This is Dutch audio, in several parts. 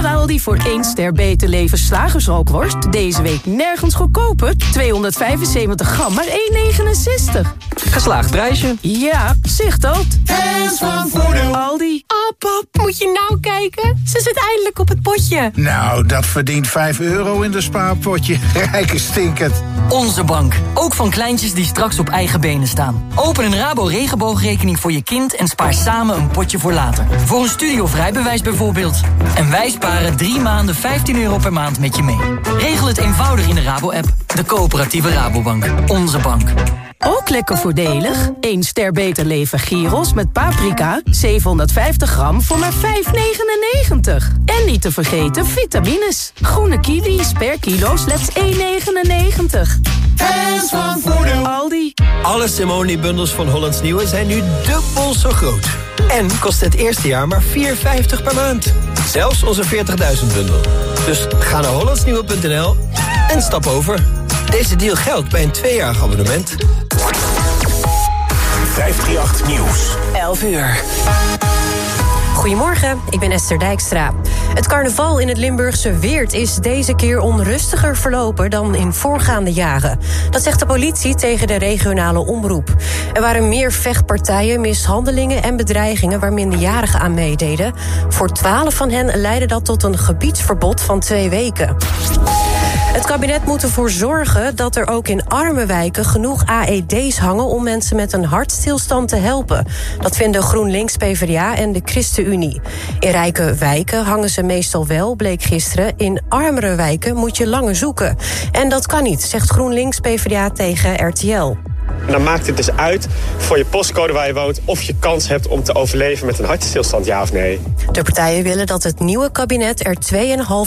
I Aldi voor 1 ster beter leven slagersrookworst. Deze week nergens goedkoper. 275 gram, maar 1,69. Geslaagd prijsje. Ja, zicht dat. Hands van Voordeel. Aldi. Oh pap, moet je nou kijken? Ze zit eindelijk op het potje. Nou, dat verdient 5 euro in de spaarpotje. Rijke stinkend. Onze bank. Ook van kleintjes die straks op eigen benen staan. Open een Rabo regenboogrekening voor je kind en spaar samen een potje voor later. Voor een studie of rijbewijs bijvoorbeeld. En wij sparen drie maanden 15 euro per maand met je mee. Regel het eenvoudig in de Rabo-app. De coöperatieve Rabobank. Onze bank. Ook lekker voordelig. 1 ster beter leven gyros met paprika. 750 gram voor maar 5,99. En niet te vergeten vitamines. Groene kiwis per kilo slechts 1,99. Hands van Voordeel. Aldi. Alle Simone-bundels van Hollands Nieuwe zijn nu dubbel zo groot. En kost het eerste jaar maar 4,50 per maand. Zelfs onze 40.000 bundel. Dus ga naar hollandsnieuwe.nl en stap over. Deze deal geldt bij een tweejarig abonnement. 538 Nieuws. 11 uur. Goedemorgen, ik ben Esther Dijkstra. Het carnaval in het Limburgse Weert is deze keer onrustiger verlopen dan in voorgaande jaren. Dat zegt de politie tegen de regionale omroep. Er waren meer vechtpartijen, mishandelingen en bedreigingen waar minderjarigen aan meededen. Voor twaalf van hen leidde dat tot een gebiedsverbod van twee weken. Het kabinet moet ervoor zorgen dat er ook in arme wijken genoeg AED's hangen om mensen met een hartstilstand te helpen. Dat vinden GroenLinks, PvdA en de ChristenUnie. In rijke wijken hangen ze meestal wel, bleek gisteren. In armere wijken moet je langer zoeken. En dat kan niet, zegt GroenLinks, PvdA tegen RTL. En dan maakt het dus uit voor je postcode waar je woont... of je kans hebt om te overleven met een hartstilstand, ja of nee. De partijen willen dat het nieuwe kabinet er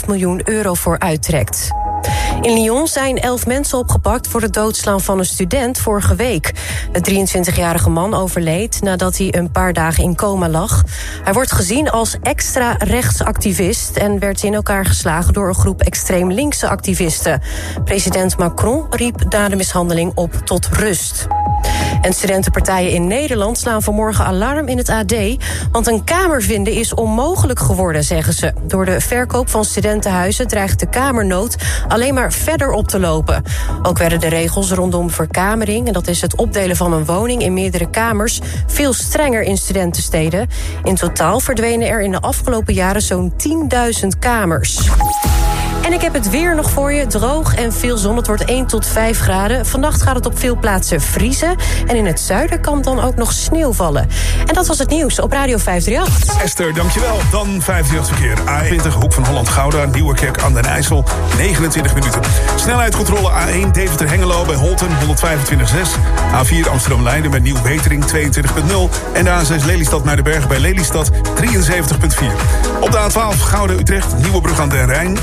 2,5 miljoen euro voor uittrekt. In Lyon zijn elf mensen opgepakt voor het doodslaan van een student vorige week. De 23-jarige man overleed nadat hij een paar dagen in coma lag. Hij wordt gezien als extra rechtsactivist en werd in elkaar geslagen door een groep extreem linkse activisten. President Macron riep na de mishandeling op tot rust. En studentenpartijen in Nederland slaan vanmorgen alarm in het AD. Want een kamer vinden is onmogelijk geworden, zeggen ze. Door de verkoop van studentenhuizen dreigt de kamernood alleen maar verder op te lopen. Ook werden de regels rondom verkamering, en dat is het opdelen van een woning in meerdere kamers, veel strenger in studentensteden. In totaal verdwenen er in de afgelopen jaren zo'n 10.000 kamers. En ik heb het weer nog voor je. Droog en veel zon. Het wordt 1 tot 5 graden. Vannacht gaat het op veel plaatsen vriezen. En in het zuiden kan dan ook nog sneeuw vallen. En dat was het nieuws op Radio 538. Esther, dankjewel. Dan 538 verkeer. A20, Hoek van Holland-Gouda, Nieuwerkerk aan den IJssel. 29 minuten. Snelheidscontrole A1, Deventer-Hengelo bij Holten, 125,6. A4 Amsterdam-Leiden bij Nieuw-Wetering, 22,0. En de A6 Lelystad-Muidenberg bij Lelystad, 73,4. Op de A12 Gouden-Utrecht, Nieuwebrug aan den Rijn,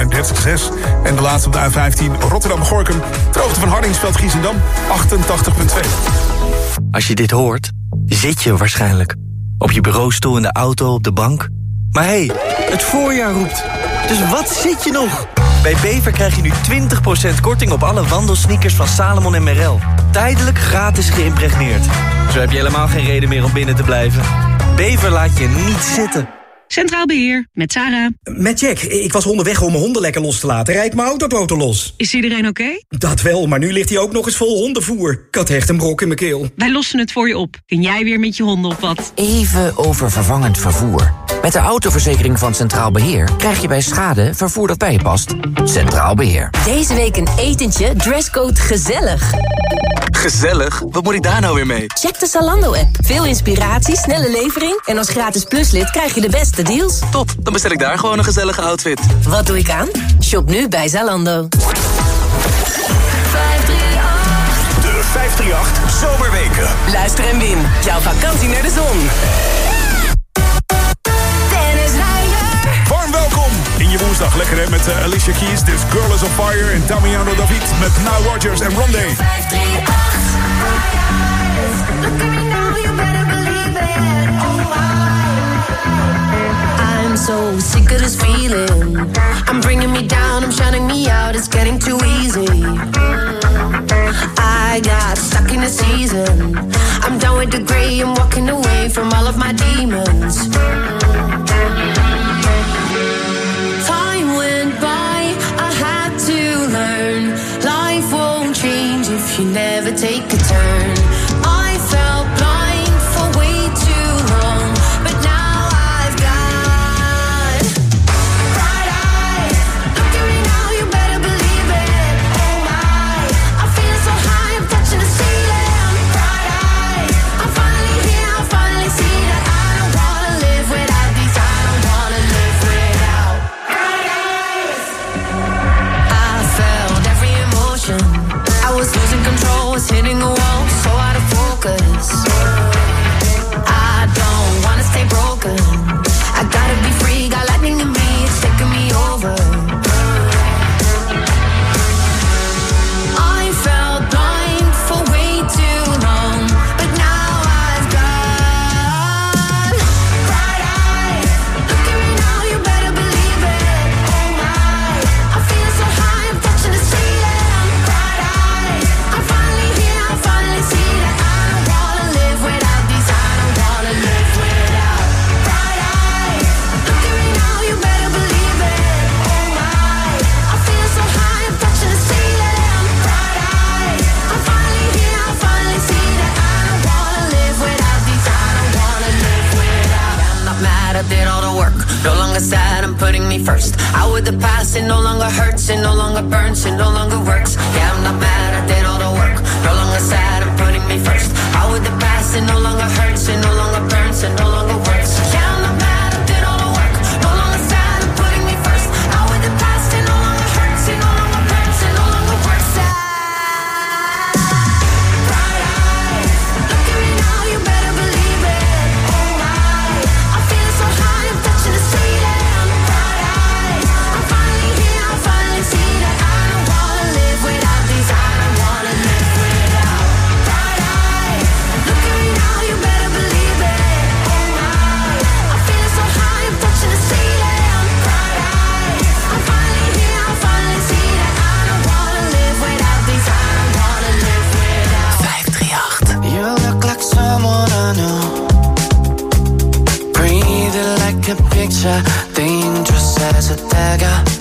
37,6. En de laatste op de A15 Rotterdam-Gorkum, droogte van Hardingsveld-Giessendam, 88,2. Als je dit hoort, zit je waarschijnlijk. Op je bureaustoel, in de auto, op de bank. Maar hé, hey, het voorjaar roept. Dus wat zit je nog? Bij Bever krijg je nu 20% korting op alle wandelsneakers van Salomon en Merrell. Tijdelijk gratis geïmpregneerd. Zo heb je helemaal geen reden meer om binnen te blijven. Bever laat je niet zitten. Centraal Beheer, met Sarah. Met Jack. Ik was onderweg om mijn honden lekker los te laten. Rijd mijn autoboten los. Is iedereen oké? Dat wel, maar nu ligt hij ook nog eens vol hondenvoer. Ik had echt een brok in mijn keel. Wij lossen het voor je op. Kun jij weer met je honden op wat? Even over vervangend vervoer. Met de autoverzekering van Centraal Beheer krijg je bij schade vervoer dat bij je past. Centraal Beheer. Deze week een etentje, dresscode gezellig. Gezellig? Wat moet ik daar nou weer mee? Check de Zalando-app. Veel inspiratie, snelle levering... en als gratis pluslid krijg je de beste deals. Top, dan bestel ik daar gewoon een gezellige outfit. Wat doe ik aan? Shop nu bij Zalando. De 538 Zomerweken. Luister en win. Jouw vakantie naar de zon. Je woensdag. Lekker hè, met uh, Alicia Keys, This Girl is on Fire... en Damiano David met en Rondé. I'm so sick of this feeling. I'm bringing me down, I'm shutting me out, it's getting too easy. I got stuck in a season. I'm done with the gray, I'm walking away from all of my demons. 다가.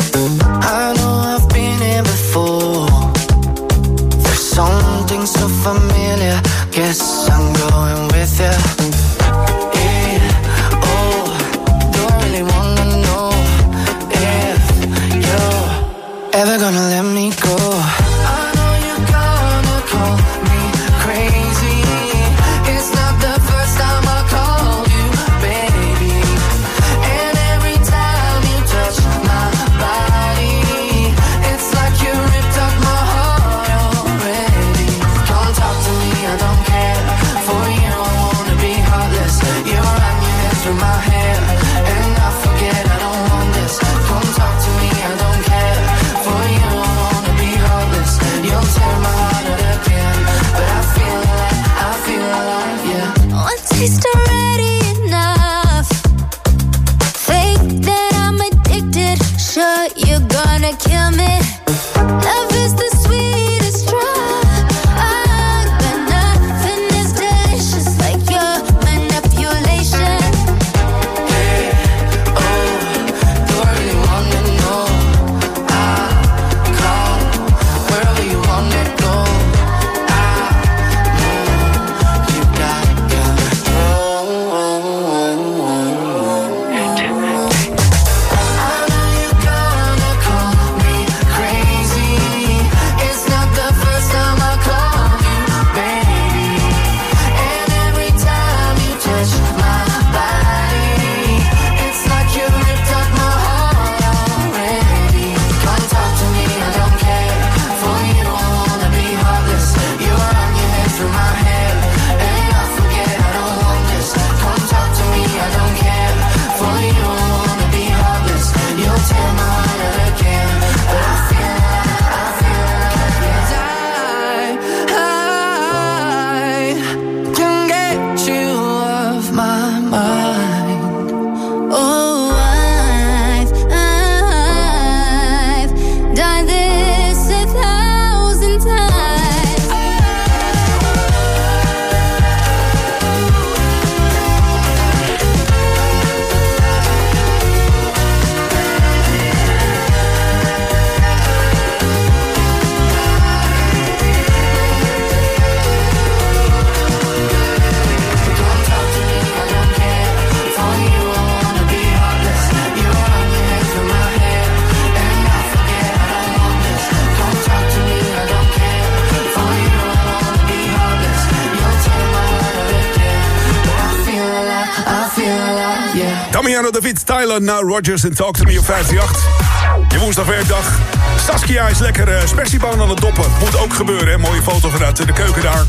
Allen, Now Rogers en Talk To Me op 538. Je woensdagwerkdag. Saskia is lekker uh, aan het doppen. Moet ook gebeuren, hè? Mooie foto vanuit de keuken daar.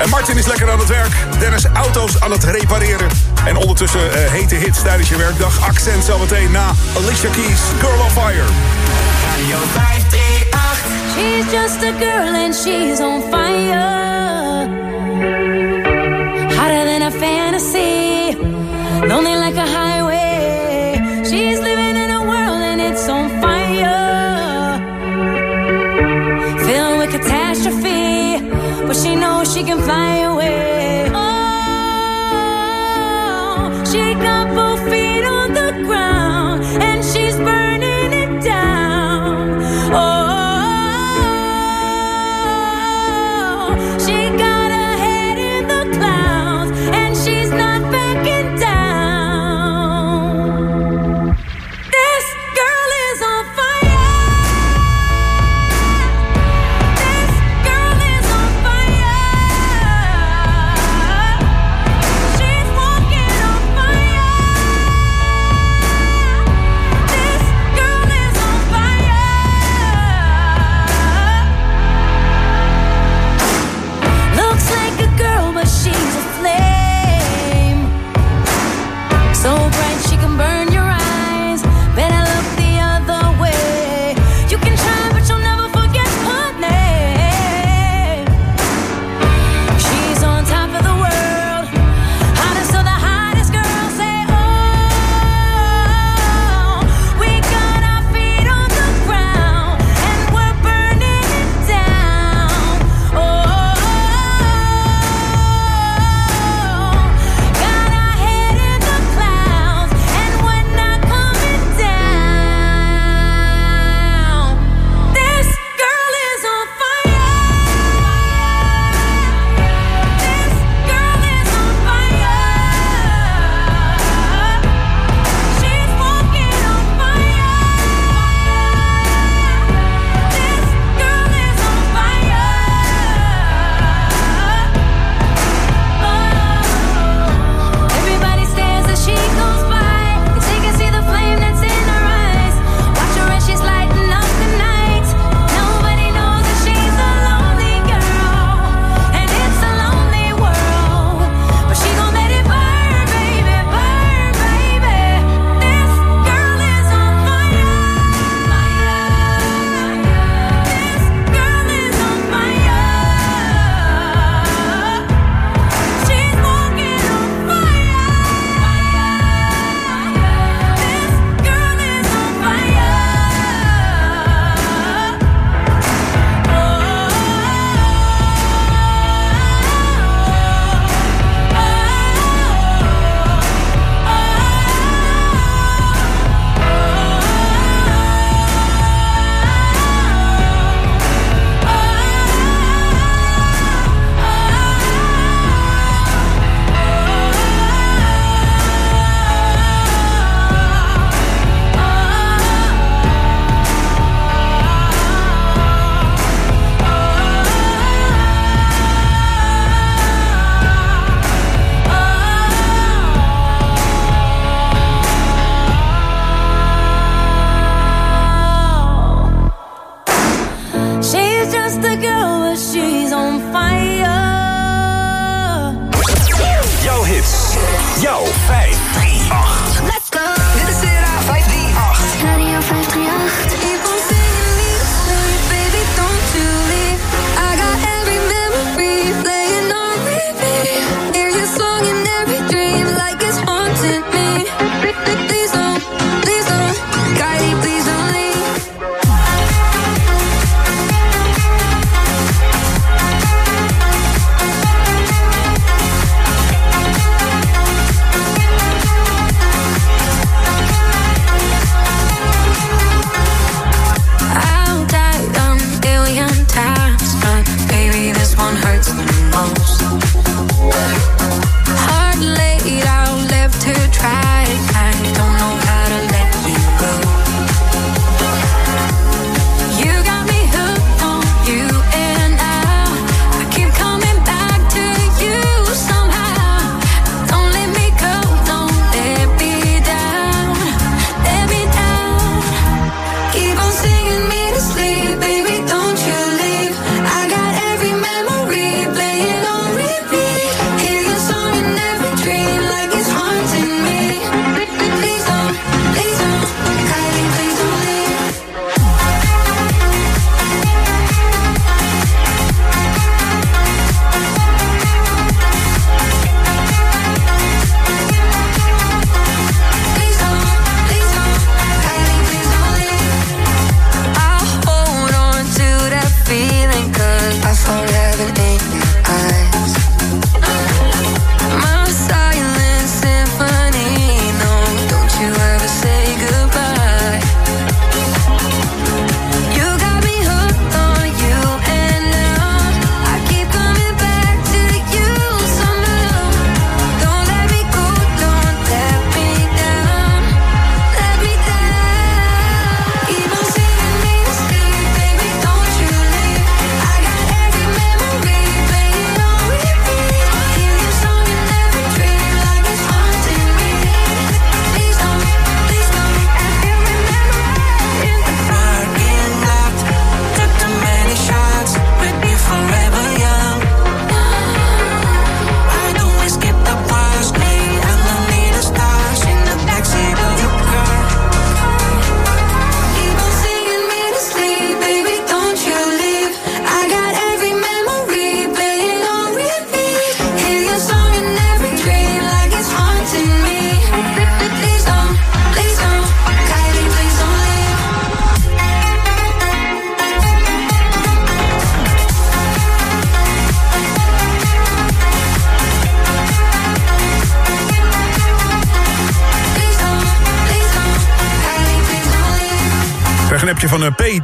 En Martin is lekker aan het werk. Dennis auto's aan het repareren. En ondertussen eh, hete hits tijdens je werkdag. Accent zometeen na Alicia Keys, Girl on Fire. Radio 538. She's just a girl and she's on fire. Hotter than a fantasy. Lonely like a highway. Please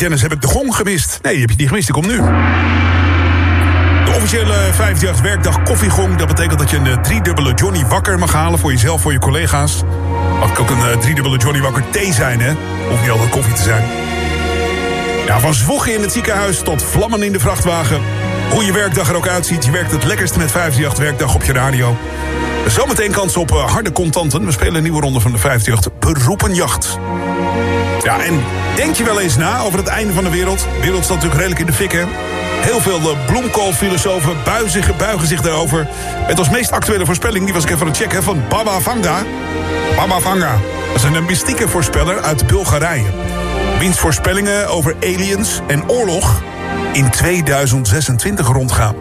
Dennis, heb ik de gong gemist? Nee, heb je niet gemist, die komt nu. De officiële 58 werkdag koffiegong. Dat betekent dat je een eh, driedubbele Johnny Wakker mag halen... voor jezelf, voor je collega's. Mag ook een eh, driedubbele Johnny Wakker thee zijn, hè? Hoeft niet altijd koffie te zijn. Ja, van zwoegen in het ziekenhuis tot vlammen in de vrachtwagen. Hoe je werkdag er ook uitziet, je werkt het lekkerste met 58 werkdag op je radio. Zometeen kans op eh, harde contanten. We spelen een nieuwe ronde van de 58 Beroepenjacht. Ja, en denk je wel eens na over het einde van de wereld? De wereld staat natuurlijk redelijk in de fik, hè? Heel veel uh, bloemkoolfilosofen buigen, buigen zich daarover. Met als meest actuele voorspelling, die was ik even aan het checken... van Baba Vanga. Baba Vanga. Dat is een mystieke voorspeller uit Bulgarije. Wiens voorspellingen over aliens en oorlog in 2026 rondgaan.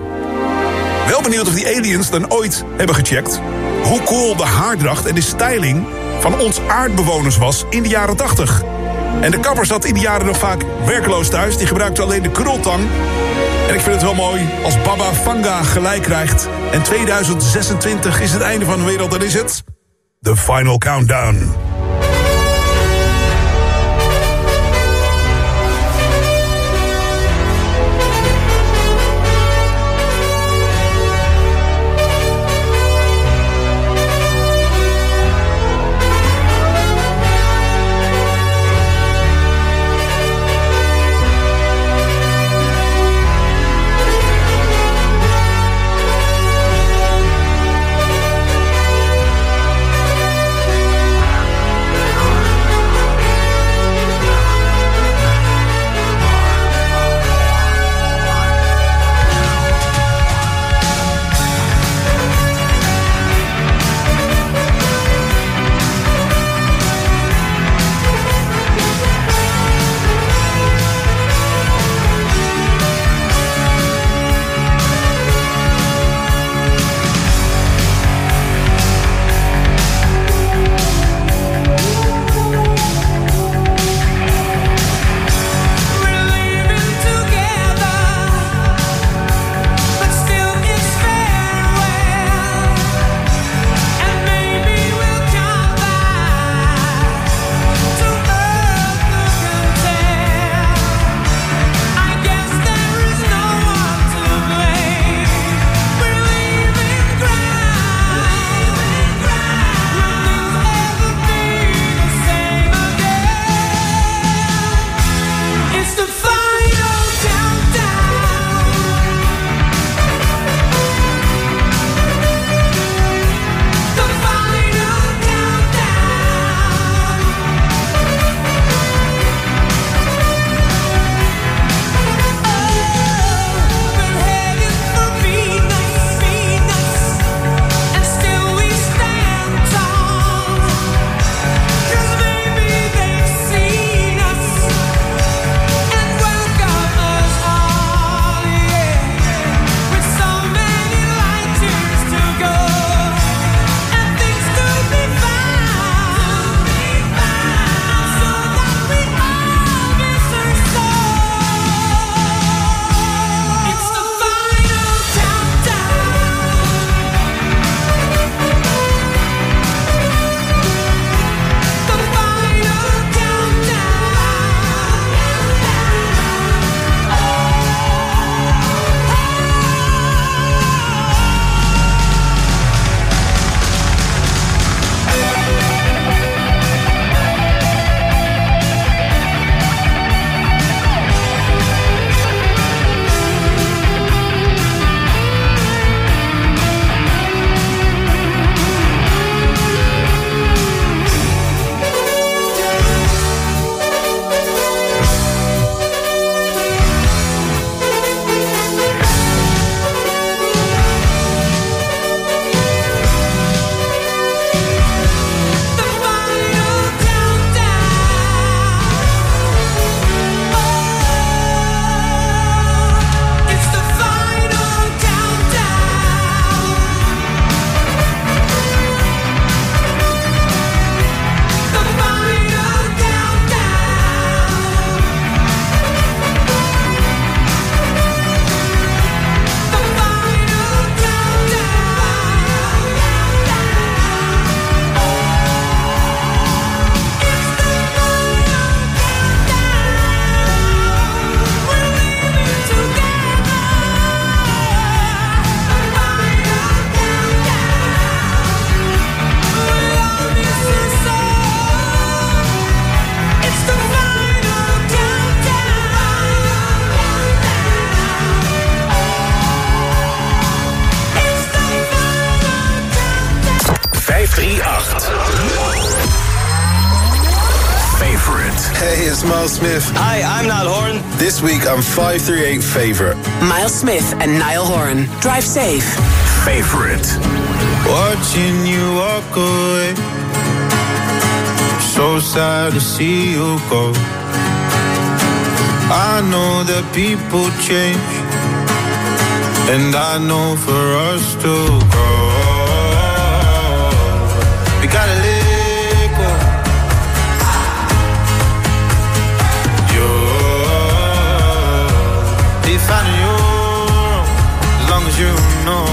Wel benieuwd of die aliens dan ooit hebben gecheckt... hoe cool de haardracht en de styling van ons aardbewoners was in de jaren 80. En de kapper zat in die jaren nog vaak werkloos thuis. Die gebruikte alleen de krultang. En ik vind het wel mooi als Baba Vanga gelijk krijgt. En 2026 is het einde van de wereld. Dan is het... The Final Countdown. Week I'm 538 favorite. Miles Smith and Niall Horan. Drive safe. Favorite. Watching you walk away. So sad to see you go. I know that people change. And I know for us to grow. You know.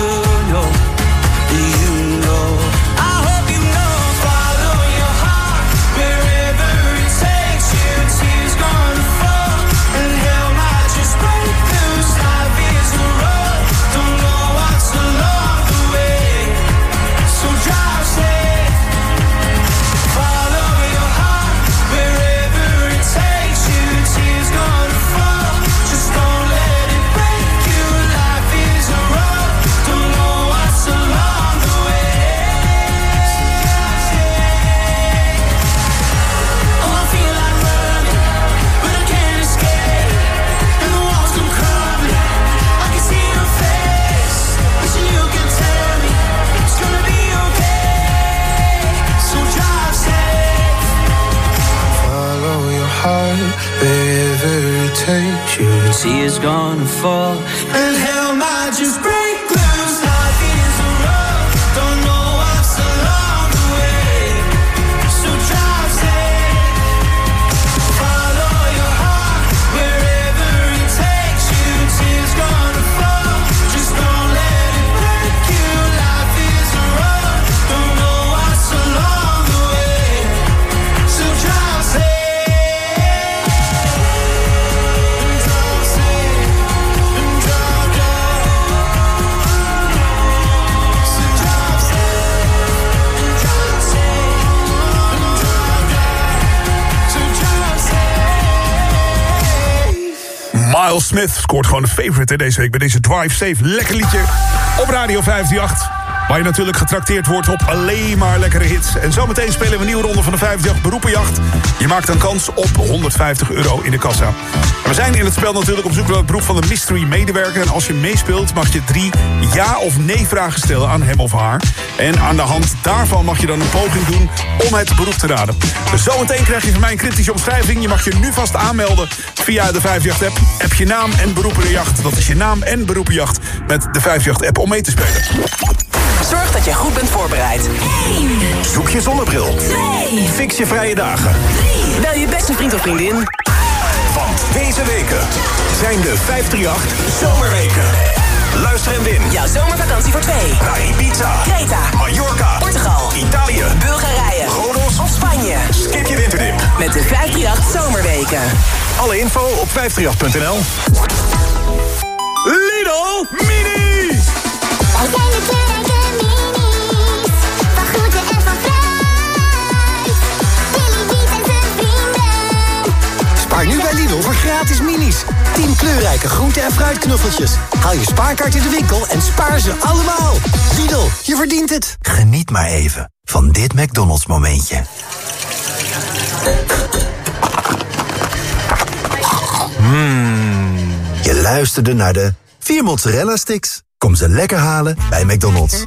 sea is gonna fall. And Miles Smith scoort gewoon een favorite hè, deze week bij deze Drive Safe. Lekker liedje op Radio 538. Waar je natuurlijk getrakteerd wordt op alleen maar lekkere hits. En zometeen spelen we een nieuwe ronde van de 58 beroepenjacht. Je maakt een kans op 150 euro in de kassa. We zijn in het spel natuurlijk op zoek naar het beroep van de mystery medewerker. En als je meespeelt mag je drie ja of nee vragen stellen aan hem of haar. En aan de hand daarvan mag je dan een poging doen om het beroep te raden. Dus zometeen krijg je van mij een kritische omschrijving. Je mag je nu vast aanmelden via de 58-app. App je naam en beroepenjacht. Dat is je naam en beroepenjacht met de 58-app om mee te spelen. Zorg dat je goed bent voorbereid. Zoek je zonnebril. Fix je vrije dagen. Bel je beste vriend of vriendin. Want deze weken zijn de 538 Zomerweken. Luister en win. Jouw zomervakantie voor twee. Naar Ibiza, Kreta, Mallorca, Portugal, Italië, Bulgarije, Rodos of Spanje. Skip je winterdip. Met de 538 Zomerweken. Alle info op 538.nl. Lidl Mini! Spaar nu bij Lidl voor gratis minis. 10 kleurrijke groente- en fruitknuffeltjes. Haal je spaarkaart in de winkel en spaar ze allemaal. Lidl, je verdient het. Geniet maar even van dit McDonald's momentje. Mmm. Je luisterde naar de vier mozzarella sticks. Kom ze lekker halen bij McDonald's.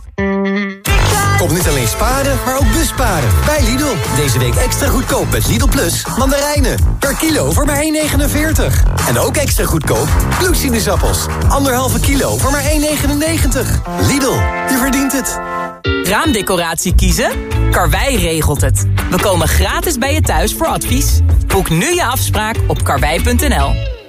Komt niet alleen sparen, maar ook busparen. Bij Lidl. Deze week extra goedkoop met Lidl Plus mandarijnen. Per kilo voor maar 1,49. En ook extra goedkoop bloedsinusappels. Anderhalve kilo voor maar 1,99. Lidl, je verdient het. Raamdecoratie kiezen? Karwei regelt het. We komen gratis bij je thuis voor advies. Boek nu je afspraak op karwei.nl.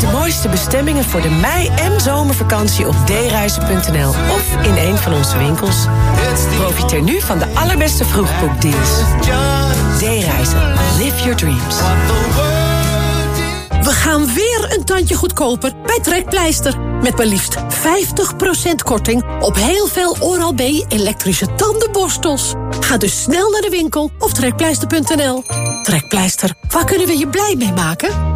De mooiste bestemmingen voor de mei- en zomervakantie op dereizen.nl of in een van onze winkels. Profiteer nu van de allerbeste vroegboekdeals. D-reizen. Live your dreams. We gaan weer een tandje goedkoper bij Trekpleister. Met maar liefst 50% korting op heel veel Oral-B elektrische tandenborstels. Ga dus snel naar de winkel of trekpleister.nl. Trekpleister, waar kunnen we je blij mee maken?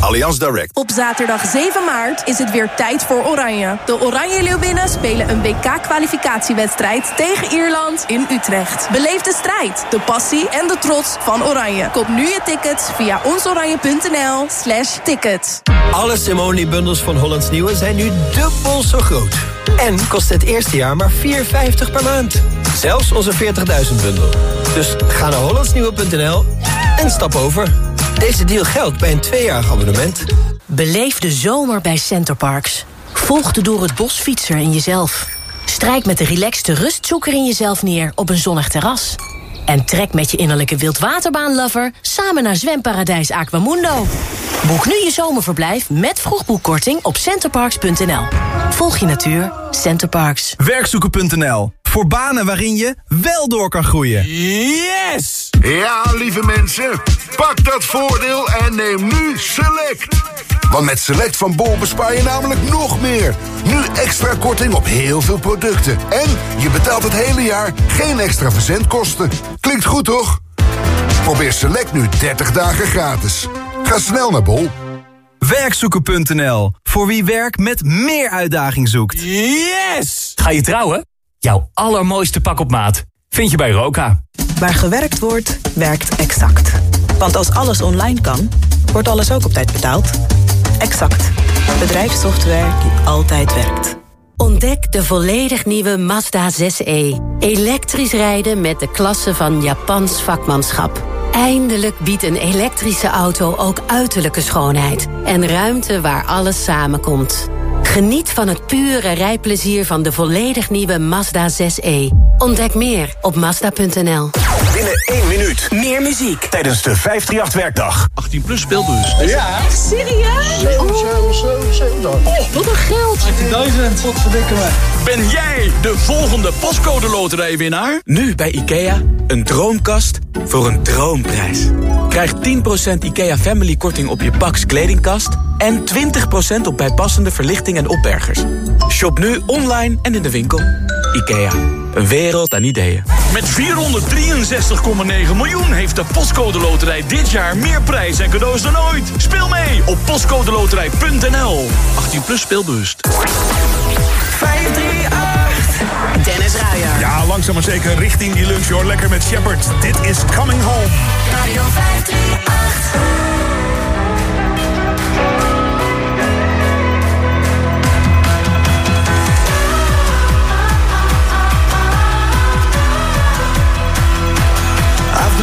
Allianz Direct. Op zaterdag 7 maart is het weer tijd voor Oranje. De Oranje Leeuwinnen spelen een WK-kwalificatiewedstrijd tegen Ierland in Utrecht. Beleef de strijd, de passie en de trots van Oranje. Koop nu je tickets via onsoranje.nl slash tickets. Alle Simone-bundels van Hollands Nieuwe zijn nu dubbel zo groot. En kost het eerste jaar maar 4,50 per maand. Zelfs onze 40.000 bundel. Dus ga naar hollandsnieuwe.nl en stap over. Deze deal geldt bij een tweejarig abonnement. Beleef de zomer bij Centerparks. Volg de door het bos fietser in jezelf. Strijk met de relaxte rustzoeker in jezelf neer op een zonnig terras. En trek met je innerlijke wildwaterbaanlover samen naar zwemparadijs Aquamundo. Boek nu je zomerverblijf met vroegboekkorting op centerparks.nl. Volg je natuur, Centerparks. Werkzoeken.nl. Voor banen waarin je wel door kan groeien. Yes! Ja, lieve mensen, pak dat voordeel en neem nu Select. Want met Select van Bol bespaar je namelijk nog meer. Nu extra korting op heel veel producten. En je betaalt het hele jaar geen extra verzendkosten. Klinkt goed, toch? Probeer Select nu 30 dagen gratis. Ga snel naar Bol. Werkzoeken.nl. Voor wie werk met meer uitdaging zoekt. Yes! Ga je trouwen? Jouw allermooiste pak op maat vind je bij Roka. Waar gewerkt wordt, werkt Exact. Want als alles online kan, wordt alles ook op tijd betaald. Exact. Bedrijfssoftware die altijd werkt. Ontdek de volledig nieuwe Mazda 6e. Elektrisch rijden met de klasse van Japans vakmanschap. Eindelijk biedt een elektrische auto ook uiterlijke schoonheid. En ruimte waar alles samenkomt. Geniet van het pure rijplezier van de volledig nieuwe Mazda 6e. Ontdek meer op Mazda.nl. Binnen één minuut. Meer muziek. Tijdens de 538-werkdag. 18 plus speelbus. Ja. Serieus? Oh, wat een geld. 18.000. Wat verdikken me. Ben jij de volgende postcode loterijwinnaar? Nu bij IKEA. Een droomkast voor een droomprijs. Krijg 10% IKEA Family korting op je Pax kledingkast... en 20% op bijpassende verlichting en opbergers. Shop nu online en in de winkel. IKEA. Een wereld aan ideeën. Met 463,9 miljoen heeft de Postcode Loterij dit jaar meer prijs en cadeaus dan ooit. Speel mee op postcodeloterij.nl. 18 plus speelbewust. 538. Dennis Ruijer. Ja, langzaam maar zeker richting die lunch hoor. Lekker met Shepard. Dit is Coming Home. Radio 538.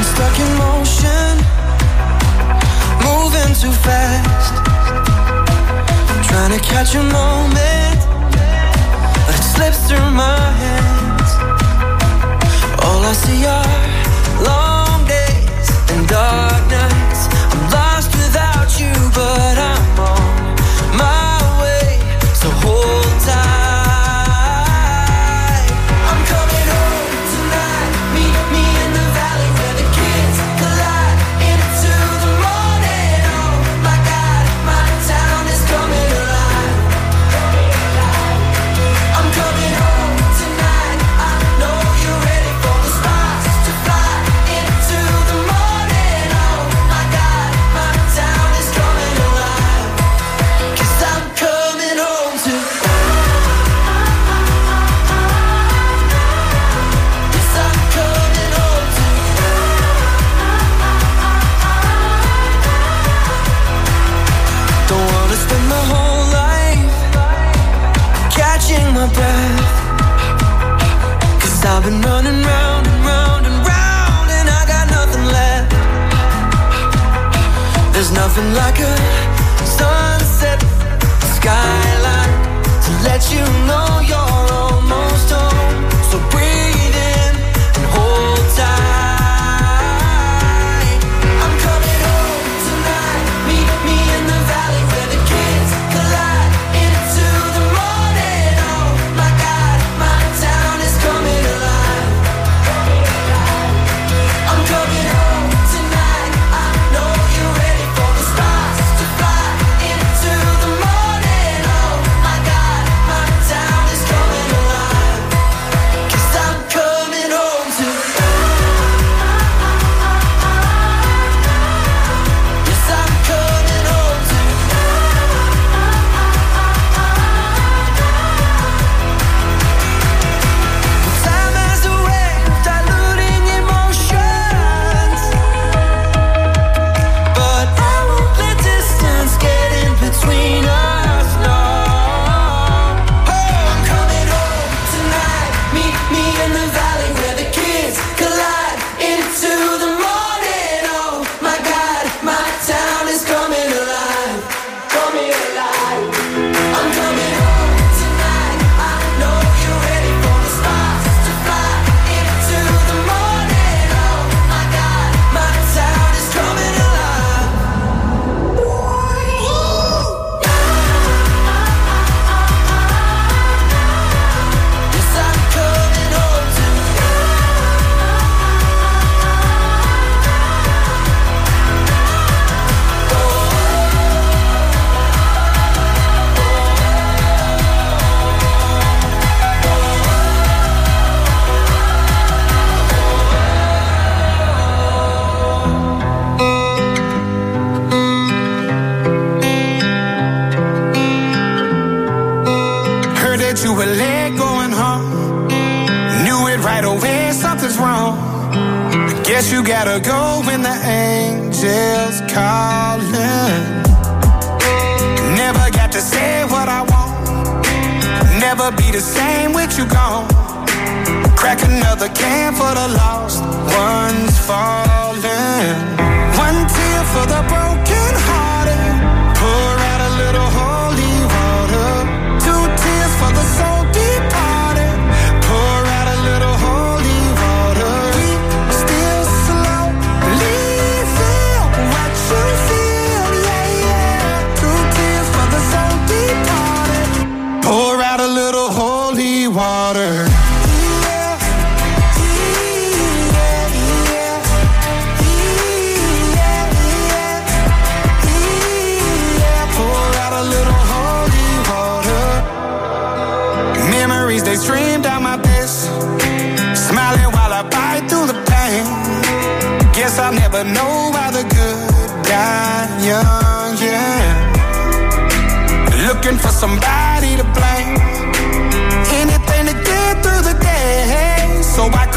stuck in motion, moving too fast. Trying to catch a moment, but it slips through my hands. All I see are long days and dark nights. something like a sunset skyline to let you know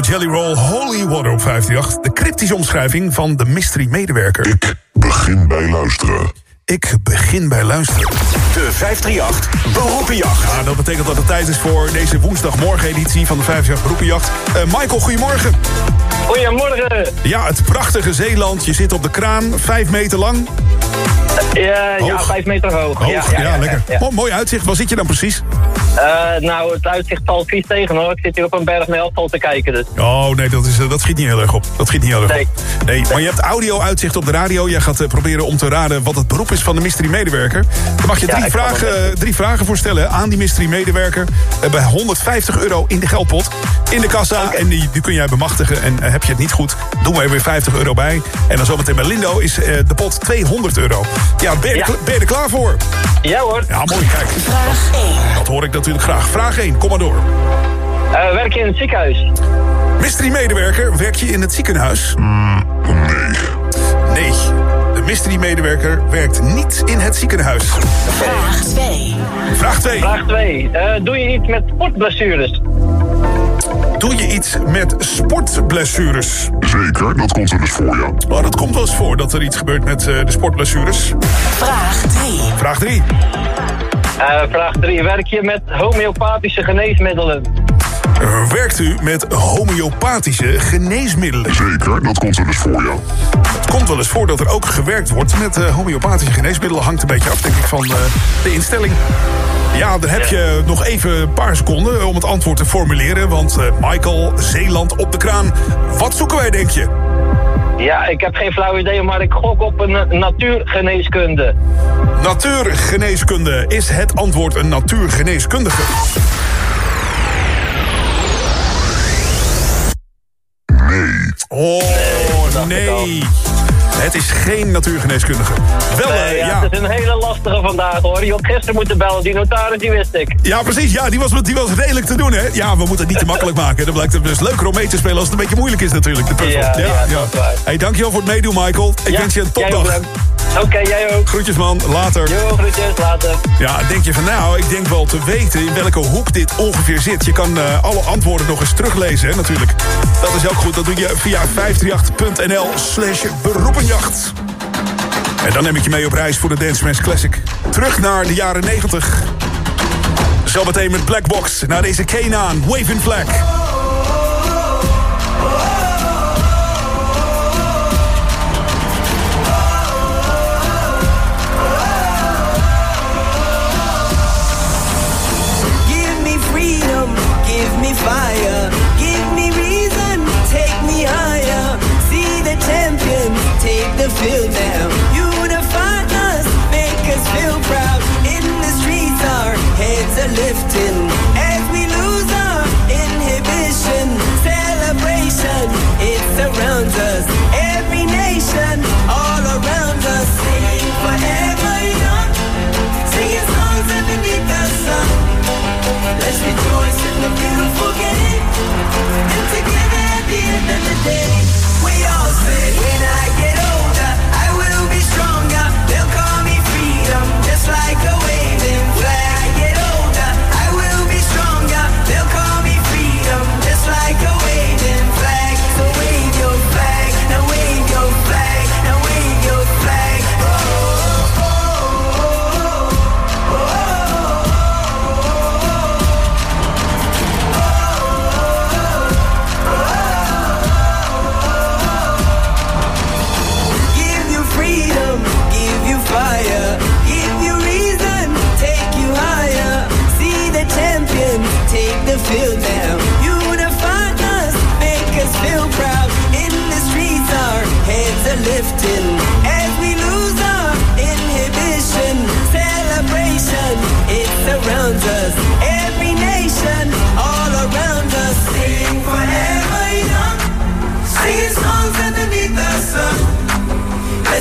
Jelly Roll Holy Water op 538. De cryptische omschrijving van de mystery medewerker. Ik begin bij luisteren. Ik begin bij luisteren. De 538 Beroepenjacht. Ja, dat betekent dat het tijd is voor deze woensdagmorgen editie van de 538 Beroepenjacht. Eh, Michael, goedemorgen. Goedemorgen. Ja, het prachtige Zeeland. Je zit op de kraan, vijf meter lang. Ja, ja, vijf meter hoog. Hoog, ja, ja, lekker. mooi uitzicht. Waar zit je dan precies? Eh, nou, het uitzicht valt vies tegen hoor. Ik zit hier op een berg met afval te kijken. Dus. Oh, nee, dat, is, eh, dat schiet niet heel erg op. Dat schiet niet heel erg Nee. op. Nee, maar je hebt audio-uitzicht op de radio. Jij gaat eh, proberen om te raden wat het beroep is van de mystery-medewerker. Daar mag je drie, vragen, drie vragen voor stellen aan die mystery-medewerker. We hebben 150 euro in de geldpot, in de kassa. En die, die kun jij bemachtigen. En heb je het niet goed, doen we er weer 50 euro bij. En dan zometeen bij Lindo is de pot 200 euro. Ja, ben je, er ben je er klaar voor? Ja hoor. Ja, mooi, kijk. Vraag 1. Dat hoor ik natuurlijk graag. Vraag 1, kom maar door. Eh, werk je in het ziekenhuis? Mystery-medewerker, werk je in het ziekenhuis? nee. Nee. De mystery-medewerker werkt niet in het ziekenhuis. Vraag 2. Vraag 2. Vraag 2. doe je iets met sportblessures? Doe je iets met sportblessures? Zeker, dat komt er dus voor, ja. Oh, dat komt wel eens voor dat er iets gebeurt met eh, de sportblessures. Vraag 3. Vraag 3. Vraag 3. Werk je met homeopathische geneesmiddelen? Werkt u met homeopathische geneesmiddelen? Zeker, dat komt er dus voor, ja. Het komt wel eens voor dat er ook gewerkt wordt met eh, homeopathische geneesmiddelen. Hangt een beetje af, denk ik, van eh, de instelling. Ja, dan heb je nog even een paar seconden om het antwoord te formuleren. Want eh, Michael, Zeeland op de kraan. Wat zoeken wij, denk je? Ja, ik heb geen flauw idee, maar ik gok op een eh, natuurgeneeskunde. Natuurgeneeskunde. Is het antwoord een natuurgeneeskundige? Nee. Oh, nee. Het is geen natuurgeneeskundige. Wel, Nee, eh, ja, ja. Het is een hele lastige vandaag hoor. Je had gisteren moeten bellen, die notaris die wist ik. Ja, precies. Ja, die was, die was redelijk te doen, hè? Ja, we moeten het niet te makkelijk maken. Dan blijkt het dus leuker om mee te spelen als het een beetje moeilijk is natuurlijk, de puzzel. Ja, ja. Hey, dankjewel voor het meedoen, Michael. Ik wens je een topdag. Oké, jij ook. Groetjes, man. Later. Jo, groetjes, later. Ja, denk je van nou, ik denk wel te weten in welke hoek dit ongeveer zit. Je kan eh, alle antwoorden nog eens teruglezen, hè, natuurlijk. Dat is ook goed. Dat doe je via 538.nl slash beroepenjacht. En dan neem ik je mee op reis voor de Dance Dance Classic. Terug naar de jaren 90. Zometeen met Blackbox naar deze Kenaan, Waving Flag.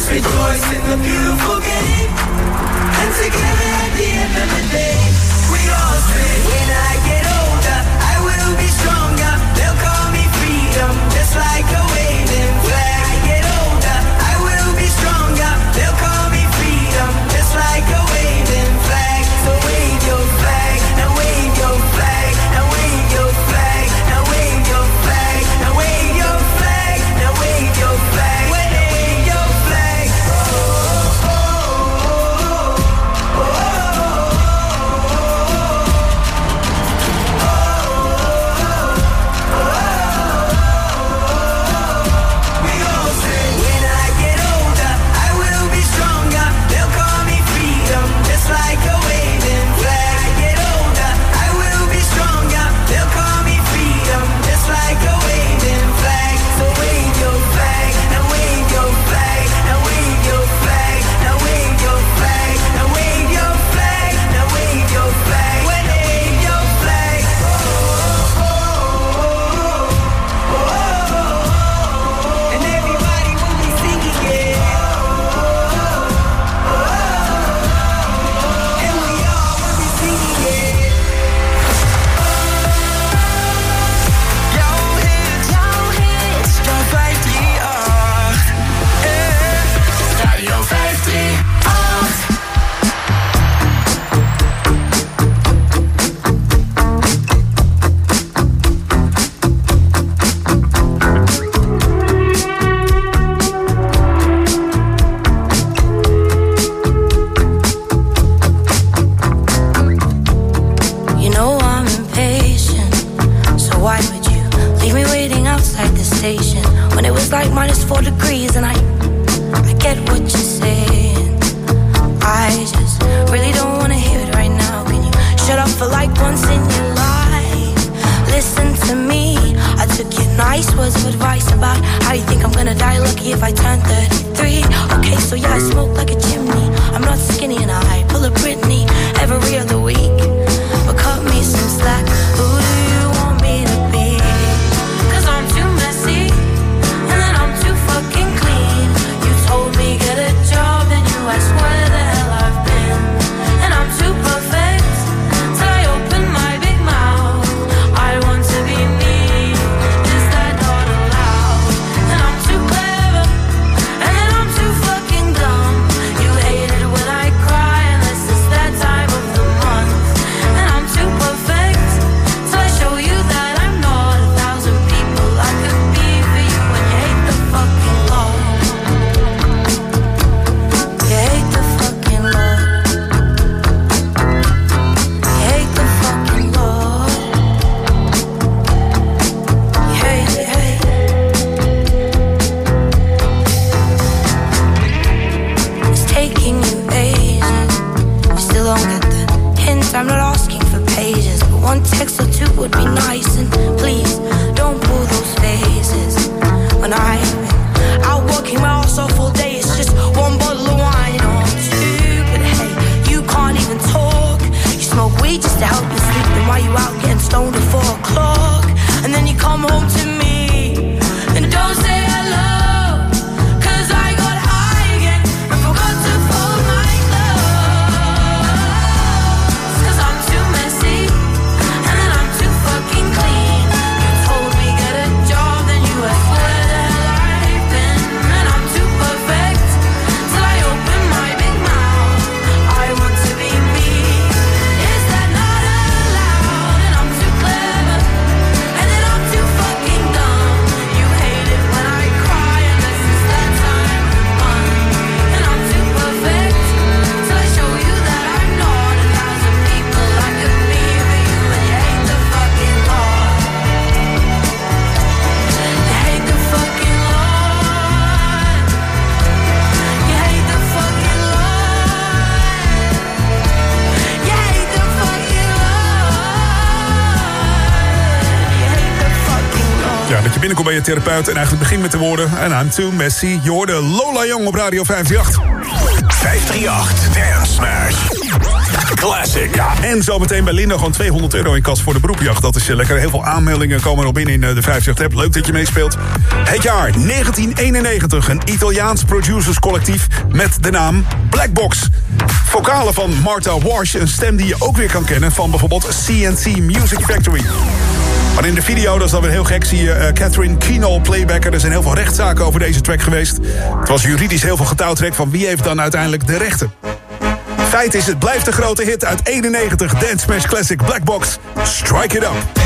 Let's rejoice in the beautiful game. And together at the end of the day, we all say, when I get therapeut. En eigenlijk begin met de woorden... En I'm too messy. Je Lola Jong op Radio 538. 538 Dance Smash. Classic. Ja, en zometeen bij Linda gewoon 200 euro in kas voor de beroepjacht. Dat is lekker. Heel veel aanmeldingen komen erop binnen in eh, de 538. Leuk dat je meespeelt. Het jaar 1991. Een Italiaans producerscollectief met de naam Black Box. Vocalen van Marta Walsh, Een stem die je ook weer kan kennen van bijvoorbeeld CNC Music Factory. Maar in de video, dat is dan weer heel gek, zie je eh, Catherine Keenol playbacker. Er zijn heel veel rechtszaken over deze track geweest. Het was juridisch heel veel getouwtrek van wie heeft dan uiteindelijk de rechten. Feit is, het blijft de grote hit uit 91 Dance Mash Classic Black Box. Strike It Up.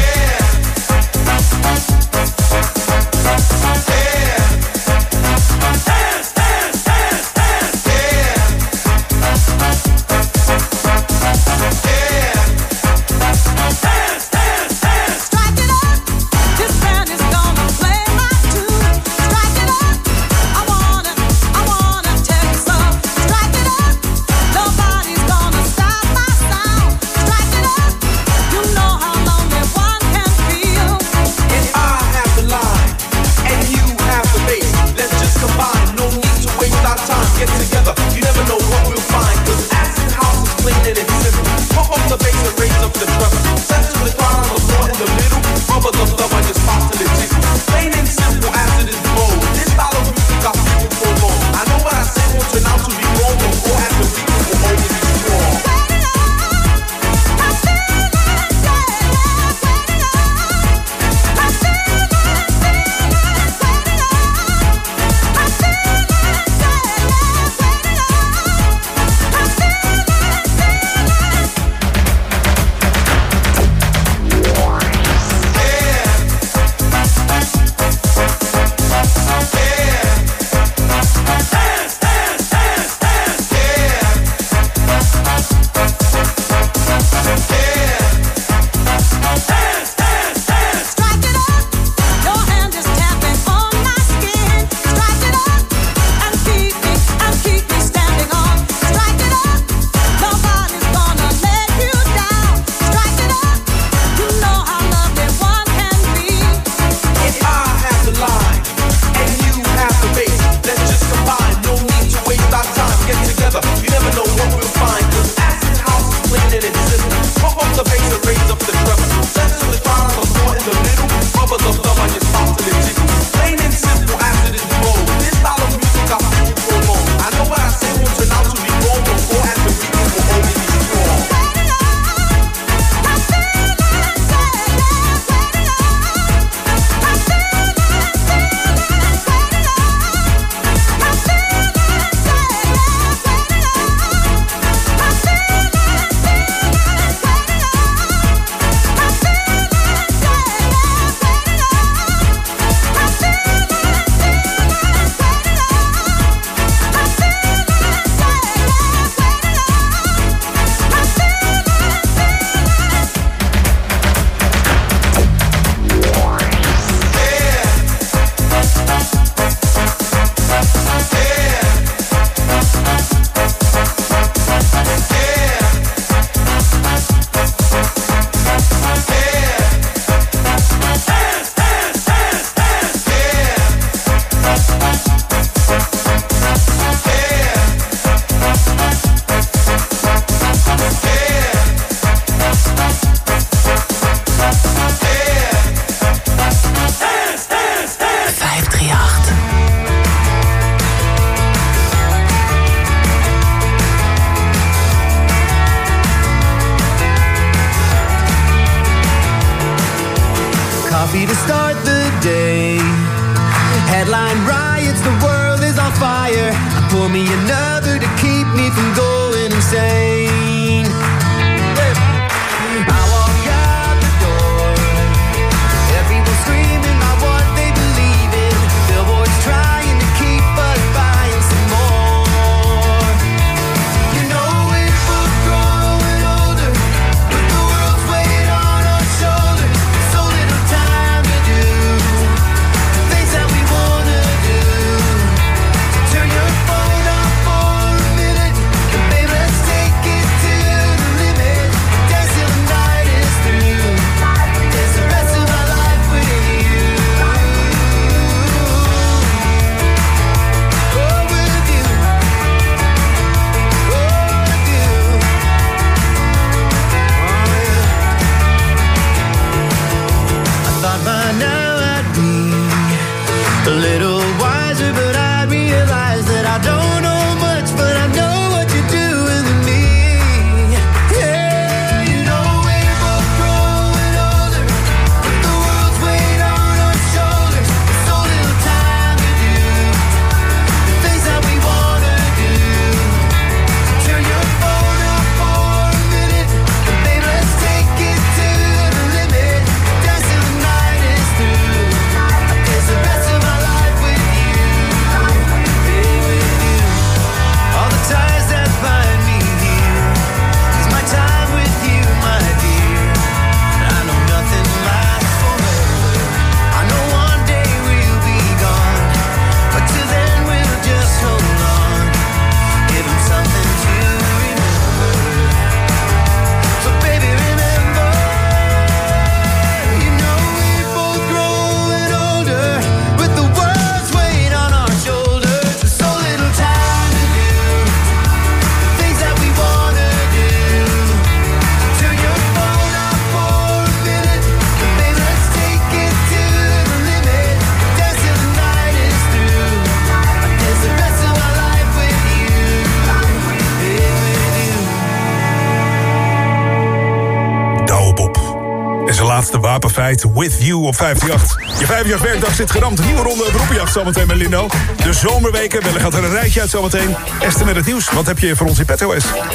With You op 538. Je vijfjaars werkdag zit geramd. Nieuwe ronde beroepenjacht zometeen met Lindo. De zomerweken, Welle gaat er een rijtje uit zometeen. Esther met het nieuws, wat heb je voor ons in petto?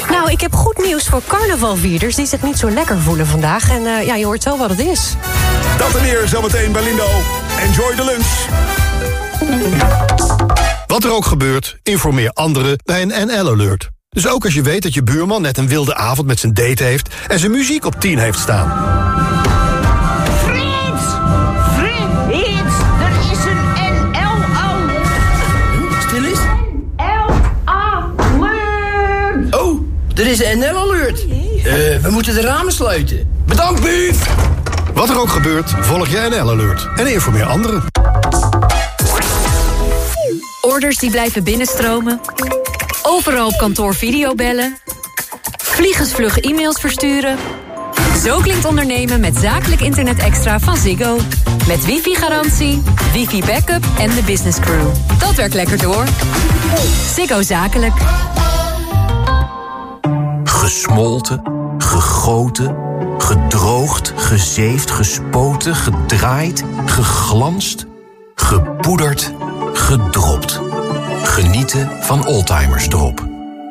Nou, ik heb goed nieuws voor carnavalvierders die zich niet zo lekker voelen vandaag. En eh, ja, je hoort zo wat het is. Dat en meer zometeen bij Lindo. Enjoy de lunch. Wat er ook gebeurt, informeer anderen bij een NL-alert. Dus ook als je weet dat je buurman net een wilde avond met zijn date heeft... en zijn muziek op 10 heeft staan. Er is een NL-alert. Eh, we moeten de ramen sluiten. Bedankt, Bief! Wat er ook gebeurt, volg je NL-alert. En informeer anderen. Orders die blijven binnenstromen. Overal op kantoor videobellen. Vliegensvlug e-mails versturen. Zo klinkt ondernemen met zakelijk internet extra van Ziggo. Met wifi-garantie, wifi-backup en de business crew. Dat werkt lekker door. Ziggo Zakelijk. Gesmolten, gegoten, gedroogd, gezeefd, gespoten, gedraaid, geglanst, gepoederd, gedropt. Genieten van Oldtimers Drop.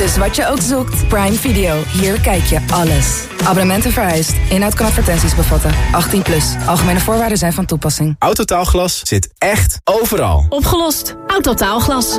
Dus wat je ook zoekt, Prime Video. Hier kijk je alles. Abonnementen vereist. Inhoud kan advertenties bevatten. 18 plus. Algemene voorwaarden zijn van toepassing. Autotaalglas zit echt overal. Opgelost. Autotaalglas.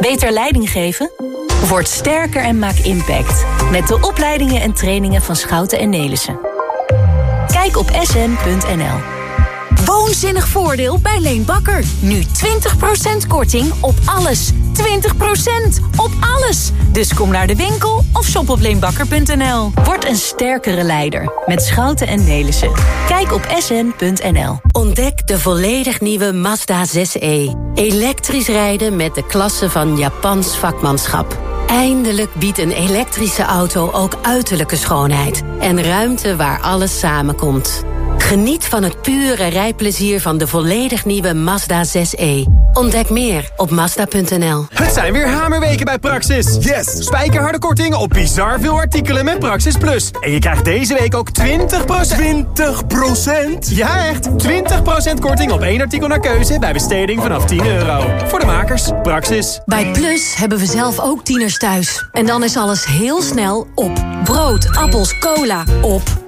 Beter leiding geven? Word sterker en maak impact. Met de opleidingen en trainingen van Schouten en Nelissen. Kijk op sn.nl. Woonzinnig voordeel bij Leen Bakker. Nu 20% korting op alles. 20% op alles. Dus kom naar de winkel of shop op leenbakker.nl. Word een sterkere leider met Schouten en Nelissen. Kijk op sn.nl. Ontdek de volledig nieuwe Mazda 6e. Elektrisch rijden met de klasse van Japans vakmanschap. Eindelijk biedt een elektrische auto ook uiterlijke schoonheid. En ruimte waar alles samenkomt. Geniet van het pure rijplezier van de volledig nieuwe Mazda 6e. Ontdek meer op Mazda.nl. Het zijn weer hamerweken bij Praxis. Yes! Spijkerharde korting op bizar veel artikelen met Praxis Plus. En je krijgt deze week ook 20%... 20%? Ja, echt! 20% korting op één artikel naar keuze bij besteding vanaf 10 euro. Voor de makers, Praxis. Bij Plus hebben we zelf ook tieners thuis. En dan is alles heel snel op. Brood, appels, cola, op.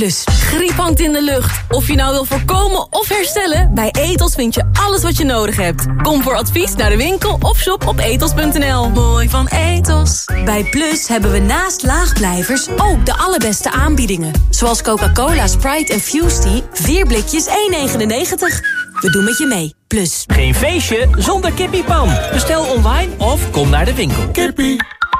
Plus, griep hangt in de lucht. Of je nou wil voorkomen of herstellen, bij Etos vind je alles wat je nodig hebt. Kom voor advies naar de winkel of shop op etos.nl. Mooi van Etos. Bij Plus hebben we naast laagblijvers ook de allerbeste aanbiedingen. Zoals Coca-Cola, Sprite en Fusty, 4 blikjes 1,99. We doen met je mee. Plus. Geen feestje zonder kippiepan. Bestel online of kom naar de winkel. Kippie.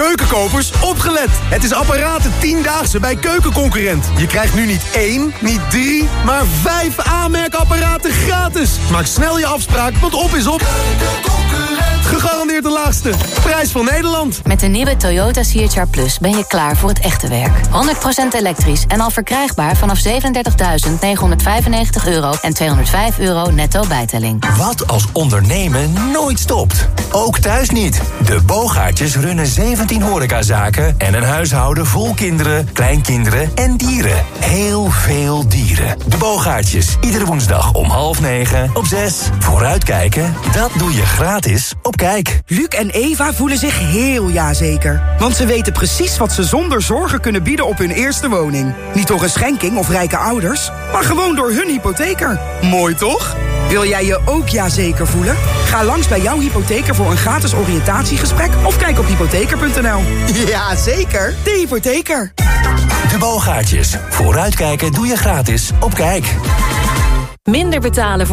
Keukenkopers, opgelet! Het is apparaten 10-daagse bij Keukenconcurrent. Je krijgt nu niet één, niet drie, maar vijf aanmerkapparaten gratis. Maak snel je afspraak, want op is op. Gegarandeerd de laagste. Prijs van Nederland. Met de nieuwe Toyota CHR Plus ben je klaar voor het echte werk. 100% elektrisch en al verkrijgbaar vanaf 37.995 euro en 205 euro netto bijtelling. Wat als ondernemen nooit stopt? Ook thuis niet. De Boogaartjes runnen 17 horecazaken en een huishouden vol kinderen, kleinkinderen en dieren. Heel veel dieren. De Boogaartjes, iedere woensdag om half negen op zes. Vooruitkijken, dat doe je gratis op Kijk. Luc en Eva voelen zich heel jazeker. Want ze weten precies wat ze zonder zorgen kunnen bieden op hun eerste woning. Niet door een schenking of rijke ouders, maar gewoon door hun hypotheker. Mooi toch? Wil jij je ook jazeker voelen? Ga langs bij jouw hypotheker voor een gratis oriëntatiegesprek... of kijk op hypotheker.nl. Ja, zeker. De hypotheker. De Boogaartjes. Vooruitkijken doe je gratis op Kijk. Minder betalen voor